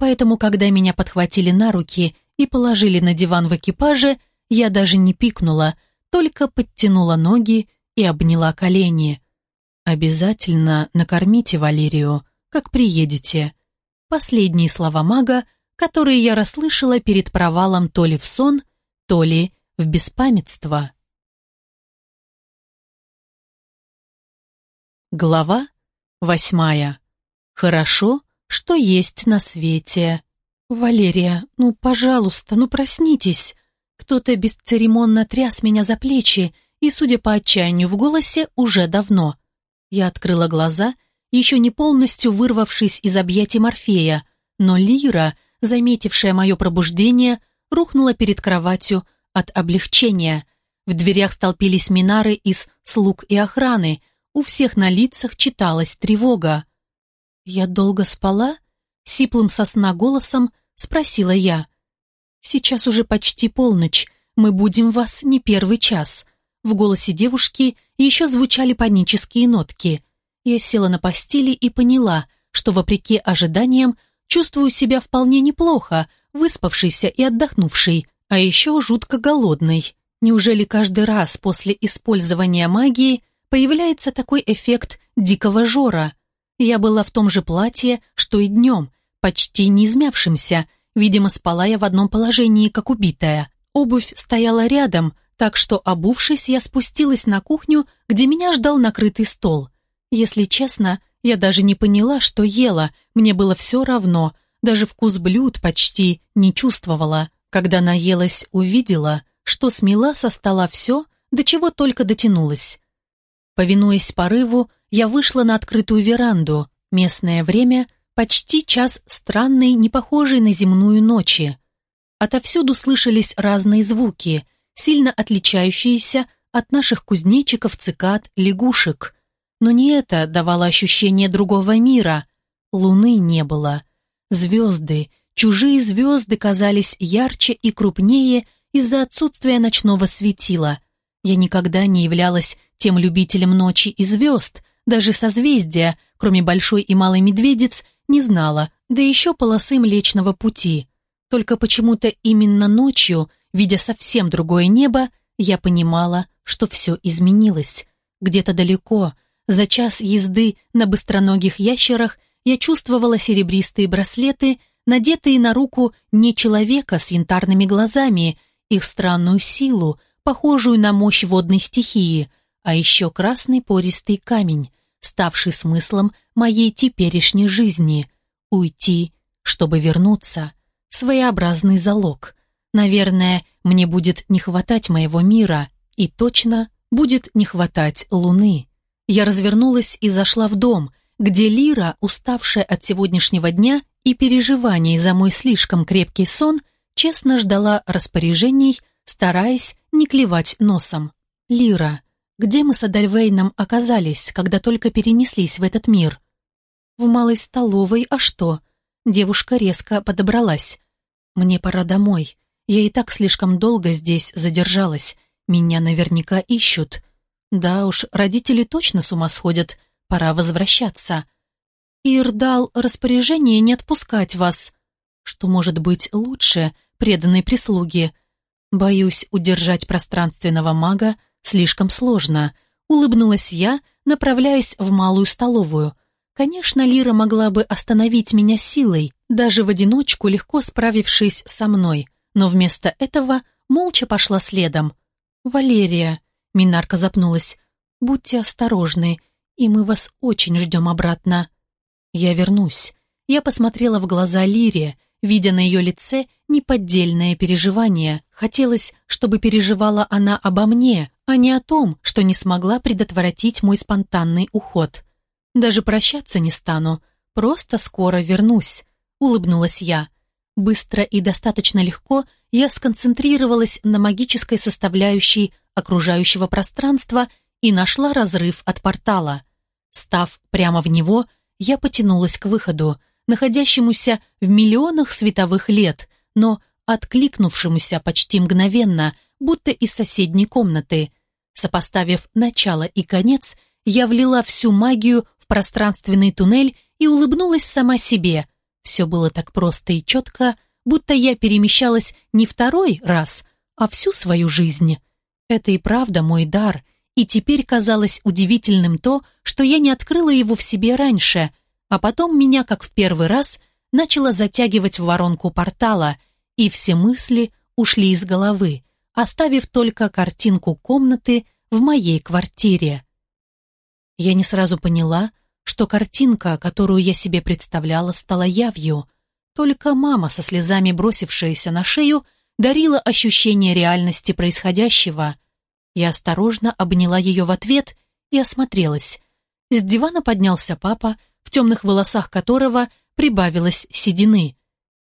Поэтому, когда меня подхватили на руки и положили на диван в экипаже, я даже не пикнула, только подтянула ноги и обняла колени. «Обязательно накормите Валерию, как приедете». Последние слова мага, которые я расслышала перед провалом то ли в сон, то ли в беспамятство. Глава восьмая. Хорошо, что есть на свете. Валерия, ну, пожалуйста, ну проснитесь. Кто-то бесцеремонно тряс меня за плечи, и, судя по отчаянию в голосе, уже давно. Я открыла глаза, еще не полностью вырвавшись из объятий Морфея, но Лира, заметившая мое пробуждение, рухнула перед кроватью от облегчения. В дверях столпились минары из слуг и охраны, у всех на лицах читалась тревога. «Я долго спала?» — сиплым сосна голосом спросила я. «Сейчас уже почти полночь, мы будем вас не первый час». В голосе девушки еще звучали панические нотки. Я села на постели и поняла, что, вопреки ожиданиям, чувствую себя вполне неплохо, выспавшейся и отдохнувшей, а еще жутко голодной. Неужели каждый раз после использования магии появляется такой эффект дикого жора? Я была в том же платье, что и днем, почти не измявшимся. Видимо, спала я в одном положении, как убитая. Обувь стояла рядом, так что, обувшись, я спустилась на кухню, где меня ждал накрытый стол. Если честно, я даже не поняла, что ела, мне было все равно, даже вкус блюд почти не чувствовала. Когда наелась, увидела, что смела со стола все, до чего только дотянулась. Повинуясь порыву, я вышла на открытую веранду. Местное время — почти час странной, не похожей на земную ночи. Отовсюду слышались разные звуки, сильно отличающиеся от наших кузнечиков, цикад, лягушек. Но не это давало ощущение другого мира. Луны не было. Звезды, чужие звезды казались ярче и крупнее из-за отсутствия ночного светила. Я никогда не являлась тем любителем ночи и звезд, даже созвездия, кроме Большой и Малой Медведиц, не знала, да еще полосы Млечного Пути. Только почему-то именно ночью, видя совсем другое небо, я понимала, что все изменилось. Где-то далеко, за час езды на быстроногих ящерах, я чувствовала серебристые браслеты, надетые на руку не человека с янтарными глазами, их странную силу, похожую на мощь водной стихии – а еще красный пористый камень, ставший смыслом моей теперешней жизни. Уйти, чтобы вернуться. Своеобразный залог. Наверное, мне будет не хватать моего мира, и точно будет не хватать луны. Я развернулась и зашла в дом, где Лира, уставшая от сегодняшнего дня и переживаний за мой слишком крепкий сон, честно ждала распоряжений, стараясь не клевать носом. «Лира, где мы с Адальвейном оказались, когда только перенеслись в этот мир? В малой столовой, а что? Девушка резко подобралась. Мне пора домой. Я и так слишком долго здесь задержалась. Меня наверняка ищут. Да уж, родители точно с ума сходят. Пора возвращаться. Ир дал распоряжение не отпускать вас. Что может быть лучше преданной прислуги? Боюсь удержать пространственного мага Слишком сложно. Улыбнулась я, направляясь в малую столовую. Конечно, Лира могла бы остановить меня силой, даже в одиночку легко справившись со мной, но вместо этого молча пошла следом. «Валерия», — Минарка запнулась, — «будьте осторожны, и мы вас очень ждем обратно». «Я вернусь». Я посмотрела в глаза Лире, видя на ее лице неподдельное переживание. Хотелось, чтобы переживала она обо мне, а не о том, что не смогла предотвратить мой спонтанный уход. Даже прощаться не стану, просто скоро вернусь, улыбнулась я. Быстро и достаточно легко я сконцентрировалась на магической составляющей окружающего пространства и нашла разрыв от портала. Став прямо в него, я потянулась к выходу, находящемуся в миллионах световых лет, но откликнувшемуся почти мгновенно, будто из соседней комнаты. Сопоставив начало и конец, я влила всю магию в пространственный туннель и улыбнулась сама себе. Все было так просто и четко, будто я перемещалась не второй раз, а всю свою жизнь. Это и правда мой дар, и теперь казалось удивительным то, что я не открыла его в себе раньше, а потом меня, как в первый раз, начало затягивать в воронку портала, и все мысли ушли из головы, оставив только картинку комнаты в моей квартире. Я не сразу поняла, что картинка, которую я себе представляла, стала явью. Только мама, со слезами бросившаяся на шею, дарила ощущение реальности происходящего. Я осторожно обняла ее в ответ и осмотрелась. С дивана поднялся папа, в темных волосах которого прибавилось седины.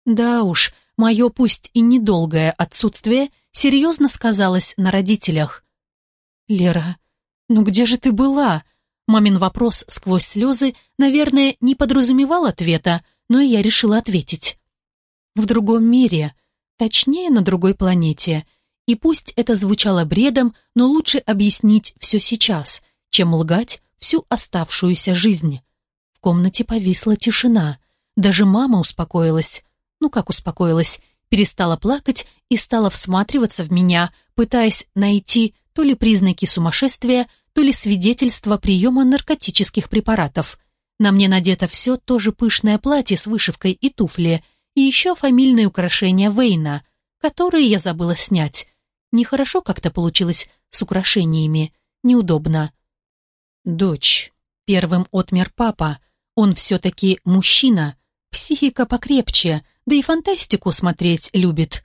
Да уж, мое пусть и недолгое отсутствие серьезно сказалось на родителях. «Лера, ну где же ты была?» Мамин вопрос сквозь слезы, наверное, не подразумевал ответа, но я решила ответить. В другом мире, точнее, на другой планете. И пусть это звучало бредом, но лучше объяснить все сейчас, чем лгать всю оставшуюся жизнь. В комнате повисла тишина. Даже мама успокоилась. Ну как успокоилась? Перестала плакать и стала всматриваться в меня, пытаясь найти то ли признаки сумасшествия, то ли свидетельство приема наркотических препаратов. На мне надето все то же пышное платье с вышивкой и туфли, и еще фамильные украшения Вейна, которые я забыла снять. Нехорошо как-то получилось с украшениями, неудобно. «Дочь», — первым отмер папа, он все-таки мужчина, психика покрепче, да и фантастику смотреть любит.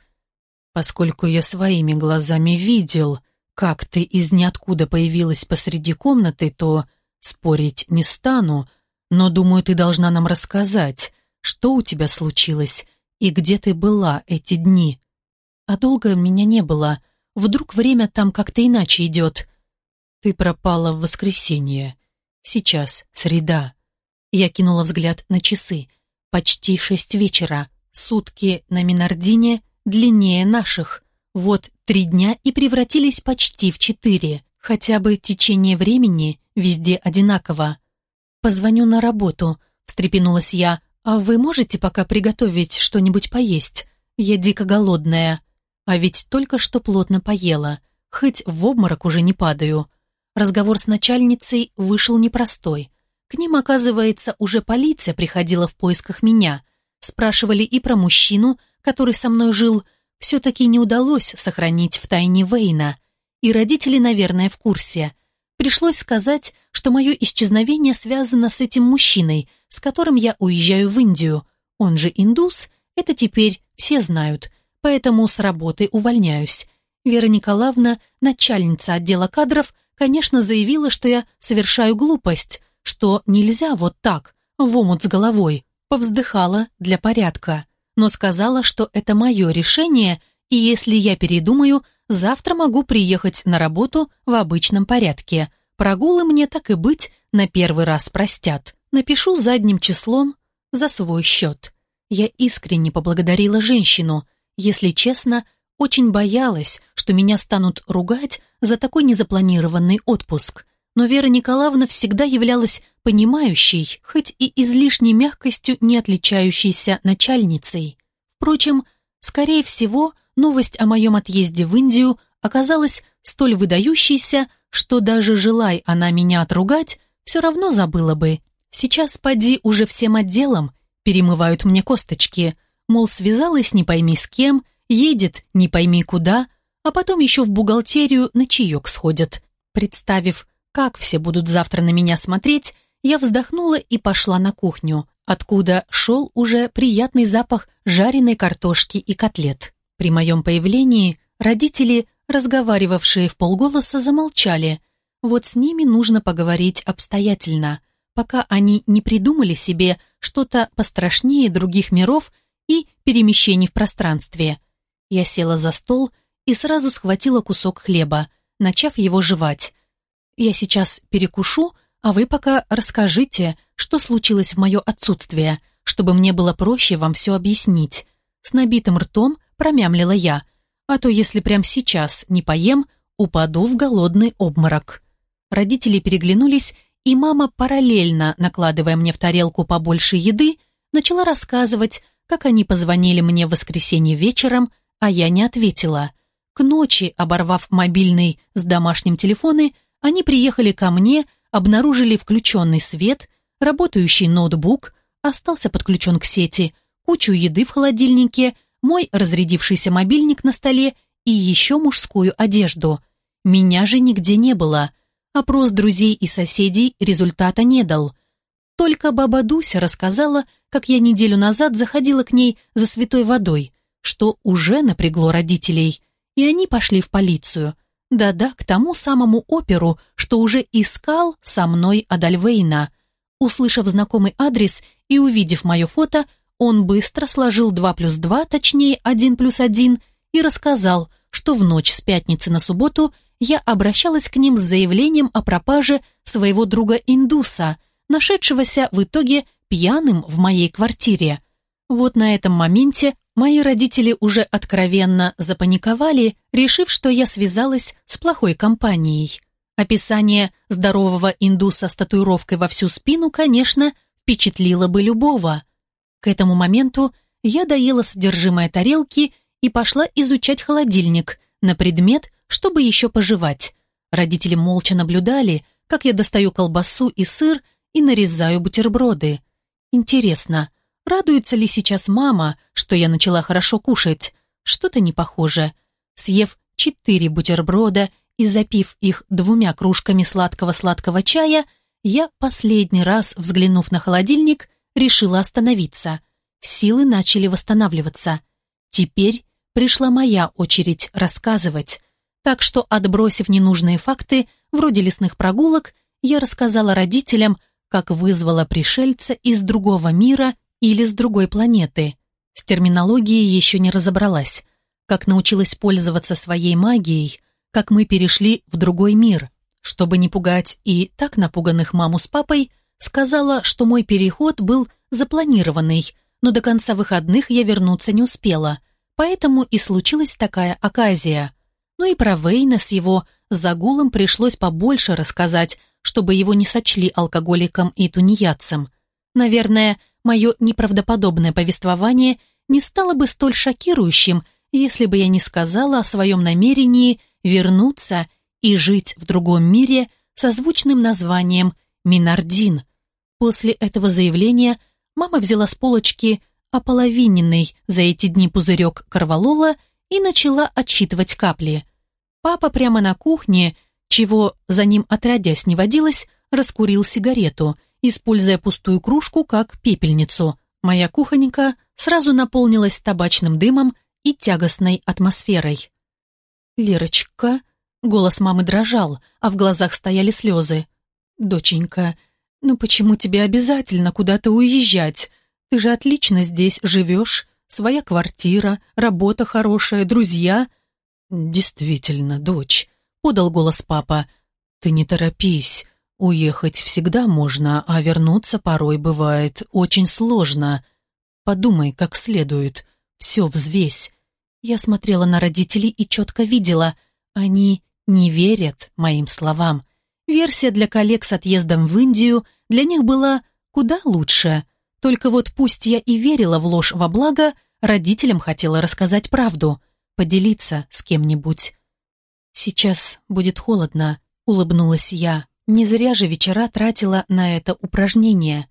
Поскольку я своими глазами видел, как ты из ниоткуда появилась посреди комнаты, то спорить не стану, но, думаю, ты должна нам рассказать, что у тебя случилось и где ты была эти дни. А долго меня не было. Вдруг время там как-то иначе идет. Ты пропала в воскресенье. Сейчас среда. Я кинула взгляд на часы. Почти шесть вечера. Сутки на Минардине длиннее наших. Вот три дня и превратились почти в четыре. Хотя бы течение времени везде одинаково. «Позвоню на работу», — встрепенулась я. «А вы можете пока приготовить что-нибудь поесть? Я дико голодная. А ведь только что плотно поела. Хоть в обморок уже не падаю». Разговор с начальницей вышел непростой. К ним, оказывается, уже полиция приходила в поисках меня. Спрашивали и про мужчину, который со мной жил, все-таки не удалось сохранить в тайне Вейна. И родители, наверное, в курсе. Пришлось сказать, что мое исчезновение связано с этим мужчиной, с которым я уезжаю в Индию. Он же индус, это теперь все знают, поэтому с работы увольняюсь. Вера Николаевна, начальница отдела кадров, конечно, заявила, что я совершаю глупость, что нельзя вот так, в омут с головой. Повздыхала для порядка но сказала, что это мое решение, и если я передумаю, завтра могу приехать на работу в обычном порядке. Прогулы мне так и быть на первый раз простят. Напишу задним числом за свой счет. Я искренне поблагодарила женщину. Если честно, очень боялась, что меня станут ругать за такой незапланированный отпуск. Но Вера Николаевна всегда являлась понимающей, хоть и излишней мягкостью не отличающейся начальницей. Впрочем, скорее всего, новость о моем отъезде в Индию оказалась столь выдающейся, что даже желай она меня отругать, все равно забыла бы. Сейчас поди уже всем отделом перемывают мне косточки, мол, связалась не пойми с кем, едет не пойми куда, а потом еще в бухгалтерию на чаек сходят. Представив, как все будут завтра на меня смотреть, я вздохнула и пошла на кухню, откуда шел уже приятный запах жареной картошки и котлет. При моем появлении родители, разговаривавшие в полголоса, замолчали. Вот с ними нужно поговорить обстоятельно, пока они не придумали себе что-то пострашнее других миров и перемещений в пространстве. Я села за стол и сразу схватила кусок хлеба, начав его жевать. Я сейчас перекушу, а вы пока расскажите, что случилось в мое отсутствие, чтобы мне было проще вам все объяснить. С набитым ртом промямлила я, а то если прямо сейчас не поем, упаду в голодный обморок. Родители переглянулись, и мама, параллельно накладывая мне в тарелку побольше еды, начала рассказывать, как они позвонили мне в воскресенье вечером, а я не ответила. К ночи, оборвав мобильный с домашним телефоны, они приехали ко мне, обнаружили включенный свет, работающий ноутбук, остался подключен к сети, кучу еды в холодильнике, мой разрядившийся мобильник на столе и еще мужскую одежду. Меня же нигде не было. Опрос друзей и соседей результата не дал. Только баба Дуся рассказала, как я неделю назад заходила к ней за святой водой, что уже напрягло родителей, и они пошли в полицию. Да-да, к тому самому оперу, что уже искал со мной Адальвейна. Услышав знакомый адрес и увидев мое фото, он быстро сложил 2 плюс 2, точнее 1 плюс 1, и рассказал, что в ночь с пятницы на субботу я обращалась к ним с заявлением о пропаже своего друга-индуса, нашедшегося в итоге пьяным в моей квартире. Вот на этом моменте мои родители уже откровенно запаниковали, решив, что я связалась с плохой компанией. Описание здорового индуса с татуировкой во всю спину, конечно, впечатлило бы любого. К этому моменту я доела содержимое тарелки и пошла изучать холодильник на предмет, чтобы еще пожевать. Родители молча наблюдали, как я достаю колбасу и сыр и нарезаю бутерброды. Интересно, радуется ли сейчас мама, что я начала хорошо кушать? Что-то не похоже. Съев четыре бутерброда и запив их двумя кружками сладкого-сладкого чая, я, последний раз взглянув на холодильник, решила остановиться. Силы начали восстанавливаться. Теперь пришла моя очередь рассказывать. Так что, отбросив ненужные факты, вроде лесных прогулок, я рассказала родителям, как вызвала пришельца из другого мира или с другой планеты. С терминологией еще не разобралась. Как научилась пользоваться своей магией, как мы перешли в другой мир. Чтобы не пугать и так напуганных маму с папой, сказала, что мой переход был запланированный, но до конца выходных я вернуться не успела, поэтому и случилась такая оказия. Ну и про Вейна с его загулом пришлось побольше рассказать, чтобы его не сочли алкоголиком и тунеядцем. Наверное, мое неправдоподобное повествование не стало бы столь шокирующим, если бы я не сказала о своем намерении вернуться и жить в другом мире со звучным названием Минардин. После этого заявления мама взяла с полочки ополовиненный за эти дни пузырек корвалола и начала отсчитывать капли. Папа прямо на кухне чего за ним отродясь не водилось, раскурил сигарету, используя пустую кружку как пепельницу. Моя кухонька сразу наполнилась табачным дымом и тягостной атмосферой. «Лерочка», — голос мамы дрожал, а в глазах стояли слезы. «Доченька, ну почему тебе обязательно куда-то уезжать? Ты же отлично здесь живешь, своя квартира, работа хорошая, друзья». «Действительно, дочь», подал голос папа. «Ты не торопись. Уехать всегда можно, а вернуться порой бывает очень сложно. Подумай как следует. Все взвесь». Я смотрела на родителей и четко видела. Они не верят моим словам. Версия для коллег с отъездом в Индию для них была куда лучше. Только вот пусть я и верила в ложь во благо, родителям хотела рассказать правду, поделиться с кем-нибудь. «Сейчас будет холодно», — улыбнулась я. Не зря же вечера тратила на это упражнение.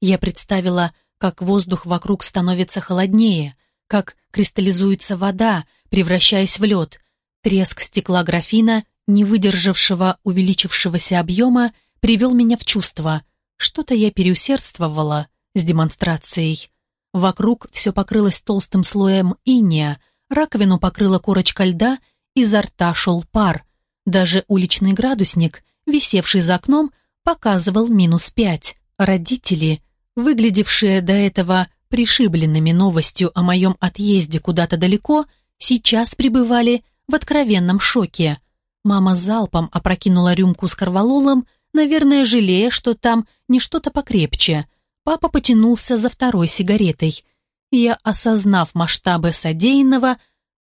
Я представила, как воздух вокруг становится холоднее, как кристаллизуется вода, превращаясь в лед. Треск стекла графина, не выдержавшего увеличившегося объема, привел меня в чувство. Что-то я переусердствовала с демонстрацией. Вокруг все покрылось толстым слоем иния, раковину покрыла корочка льда — изо рта шел пар. Даже уличный градусник, висевший за окном, показывал минус пять. Родители, выглядевшие до этого пришибленными новостью о моем отъезде куда-то далеко, сейчас пребывали в откровенном шоке. Мама залпом опрокинула рюмку с корвалолом, наверное, жалея, что там не что-то покрепче. Папа потянулся за второй сигаретой. Я, осознав масштабы содеянного,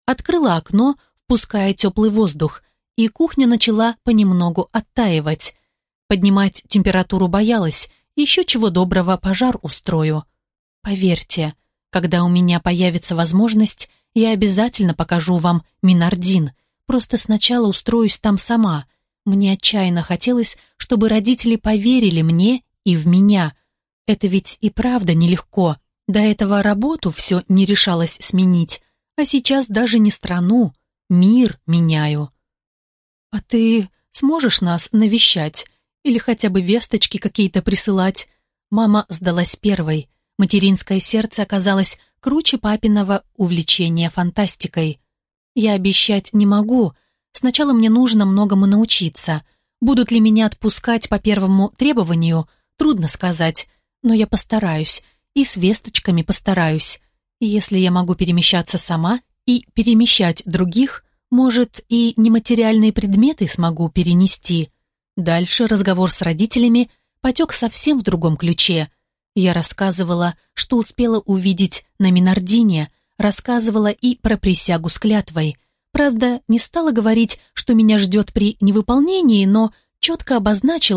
открыла окно, впуская теплый воздух, и кухня начала понемногу оттаивать. Поднимать температуру боялась, еще чего доброго пожар устрою. Поверьте, когда у меня появится возможность, я обязательно покажу вам Минардин. Просто сначала устроюсь там сама. Мне отчаянно хотелось, чтобы родители поверили мне и в меня. Это ведь и правда нелегко. До этого работу все не решалось сменить, а сейчас даже не страну, мир меняю. А ты сможешь нас навещать или хотя бы весточки какие-то присылать? Мама сдалась первой. Материнское сердце оказалось круче папиного увлечения фантастикой. Я обещать не могу. Сначала мне нужно многому научиться. Будут ли меня отпускать по первому требованию, трудно сказать, но я постараюсь и с весточками постараюсь. Если я могу перемещаться сама и перемещать других, может, и нематериальные предметы смогу перенести. Дальше разговор с родителями потек совсем в другом ключе. Я рассказывала, что успела увидеть на Минардине, рассказывала и про присягу с клятвой. Правда, не стала говорить, что меня ждет при невыполнении, но четко обозначила,